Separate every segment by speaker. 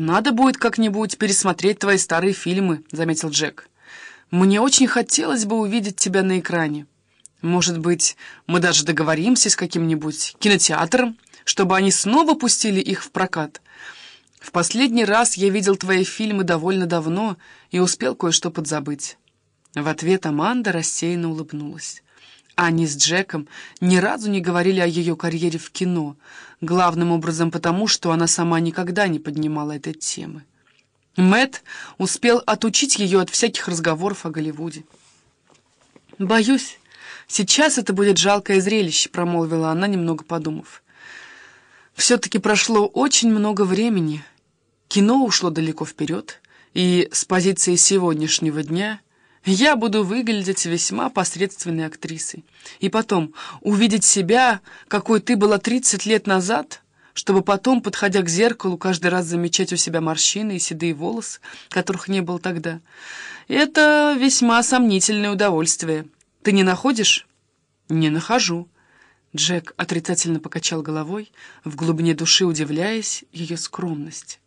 Speaker 1: «Надо будет как-нибудь пересмотреть твои старые фильмы», — заметил Джек. «Мне очень хотелось бы увидеть тебя на экране. Может быть, мы даже договоримся с каким-нибудь кинотеатром, чтобы они снова пустили их в прокат. В последний раз я видел твои фильмы довольно давно и успел кое-что подзабыть». В ответ Аманда рассеянно улыбнулась. Они с Джеком ни разу не говорили о ее карьере в кино, главным образом потому, что она сама никогда не поднимала этой темы. Мэт успел отучить ее от всяких разговоров о Голливуде. «Боюсь, сейчас это будет жалкое зрелище», — промолвила она, немного подумав. «Все-таки прошло очень много времени. Кино ушло далеко вперед, и с позиции сегодняшнего дня — я буду выглядеть весьма посредственной актрисой. И потом, увидеть себя, какой ты была 30 лет назад, чтобы потом, подходя к зеркалу, каждый раз замечать у себя морщины и седые волосы, которых не было тогда. Это весьма сомнительное удовольствие. Ты не находишь? Не нахожу. Джек отрицательно покачал головой, в глубине души удивляясь ее скромности.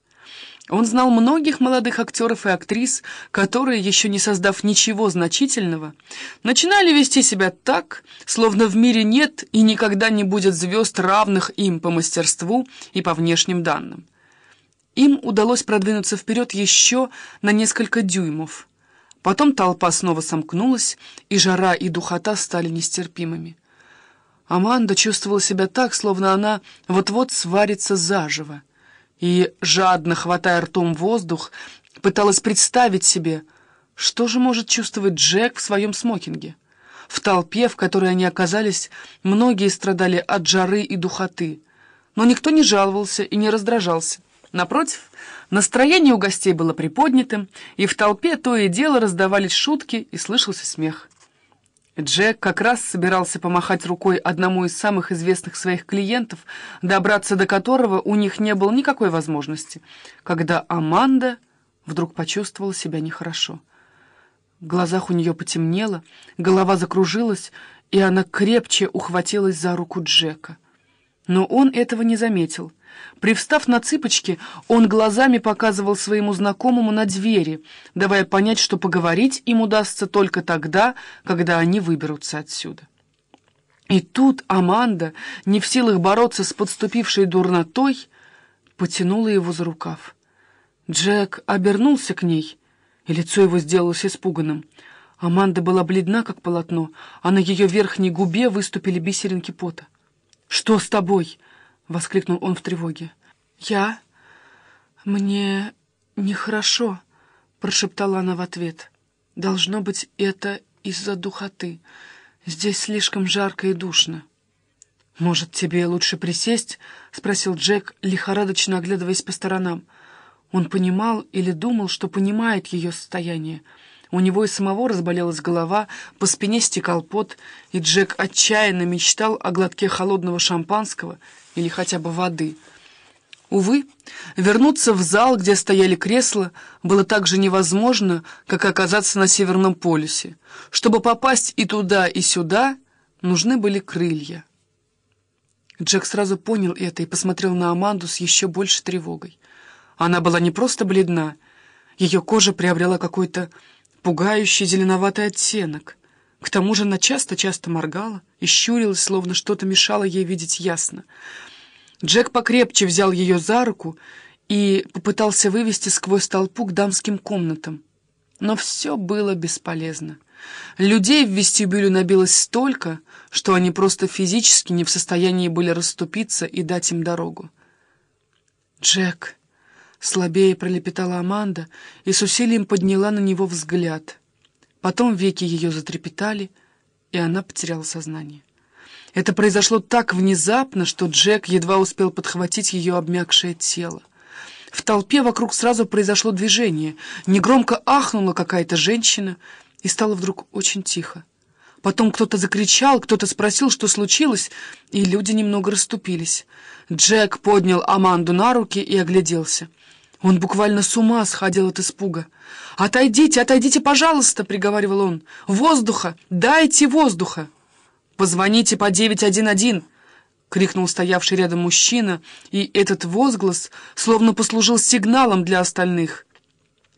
Speaker 1: Он знал многих молодых актеров и актрис, которые, еще не создав ничего значительного, начинали вести себя так, словно в мире нет и никогда не будет звезд, равных им по мастерству и по внешним данным. Им удалось продвинуться вперед еще на несколько дюймов. Потом толпа снова сомкнулась, и жара и духота стали нестерпимыми. Аманда чувствовала себя так, словно она вот-вот сварится заживо и, жадно хватая ртом воздух, пыталась представить себе, что же может чувствовать Джек в своем смокинге. В толпе, в которой они оказались, многие страдали от жары и духоты, но никто не жаловался и не раздражался. Напротив, настроение у гостей было приподнятым, и в толпе то и дело раздавались шутки и слышался смех. Джек как раз собирался помахать рукой одному из самых известных своих клиентов, добраться до которого у них не было никакой возможности, когда Аманда вдруг почувствовала себя нехорошо. В глазах у нее потемнело, голова закружилась, и она крепче ухватилась за руку Джека. Но он этого не заметил — Привстав на цыпочки, он глазами показывал своему знакомому на двери, давая понять, что поговорить им удастся только тогда, когда они выберутся отсюда. И тут Аманда, не в силах бороться с подступившей дурнотой, потянула его за рукав. Джек обернулся к ней, и лицо его сделалось испуганным. Аманда была бледна, как полотно, а на ее верхней губе выступили бисеринки пота. «Что с тобой?» — воскликнул он в тревоге. «Я? Мне нехорошо», — прошептала она в ответ. «Должно быть, это из-за духоты. Здесь слишком жарко и душно». «Может, тебе лучше присесть?» — спросил Джек, лихорадочно оглядываясь по сторонам. Он понимал или думал, что понимает ее состояние. У него и самого разболелась голова, по спине стекал пот, и Джек отчаянно мечтал о глотке холодного шампанского или хотя бы воды. Увы, вернуться в зал, где стояли кресла, было так же невозможно, как оказаться на Северном полюсе. Чтобы попасть и туда, и сюда, нужны были крылья. Джек сразу понял это и посмотрел на Аманду с еще большей тревогой. Она была не просто бледна, ее кожа приобрела какой-то пугающий зеленоватый оттенок. К тому же она часто-часто моргала и щурилась, словно что-то мешало ей видеть ясно. Джек покрепче взял ее за руку и попытался вывести сквозь толпу к дамским комнатам. Но все было бесполезно. Людей в вестибюле набилось столько, что они просто физически не в состоянии были расступиться и дать им дорогу. «Джек!» Слабее пролепетала Аманда и с усилием подняла на него взгляд. Потом веки ее затрепетали, и она потеряла сознание. Это произошло так внезапно, что Джек едва успел подхватить ее обмякшее тело. В толпе вокруг сразу произошло движение. Негромко ахнула какая-то женщина, и стало вдруг очень тихо. Потом кто-то закричал, кто-то спросил, что случилось, и люди немного расступились. Джек поднял Аманду на руки и огляделся. Он буквально с ума сходил от испуга. «Отойдите, отойдите, пожалуйста!» — приговаривал он. «Воздуха! Дайте воздуха!» «Позвоните по 911!» — крикнул стоявший рядом мужчина, и этот возглас словно послужил сигналом для остальных.